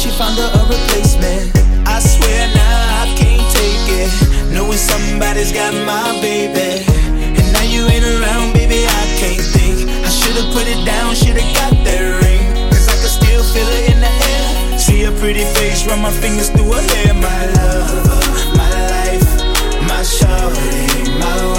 she found her a replacement. I swear now I can't take it. Knowing somebody's got my baby. And now you ain't around, baby, I can't think. I should've put it down, should've got that ring. Cause I can still feel it in the air. See her pretty face, run my fingers through her hair, my love, my life, my shawty, my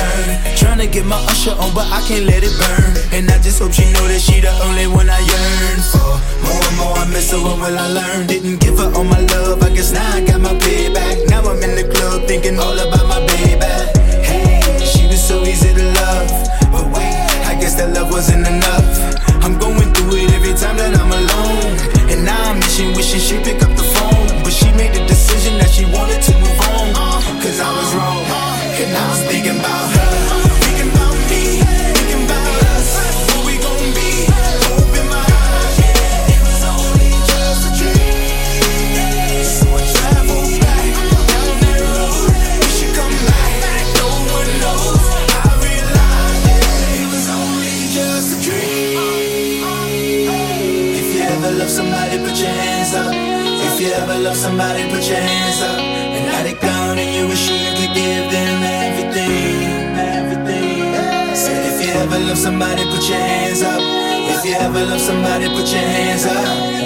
turn. Tryna get my usher on, but I can't let it burn. And I just hope she know that she the only one I yearn for. More and more I miss her, what will I learn? Didn't give her all my love, I guess now I got my payback. Now I'm in the club thinking all about my baby. Hey, she was so easy to love. But wait, I guess that love wasn't enough. I'm going through it every time that I'm alone. And now I'm wishing, wishing she'd pick ever love somebody, put your hands up. And now they gone and you wish you could give them everything, everything. Said if you ever love somebody, put your hands up. If you ever love somebody, put your hands up.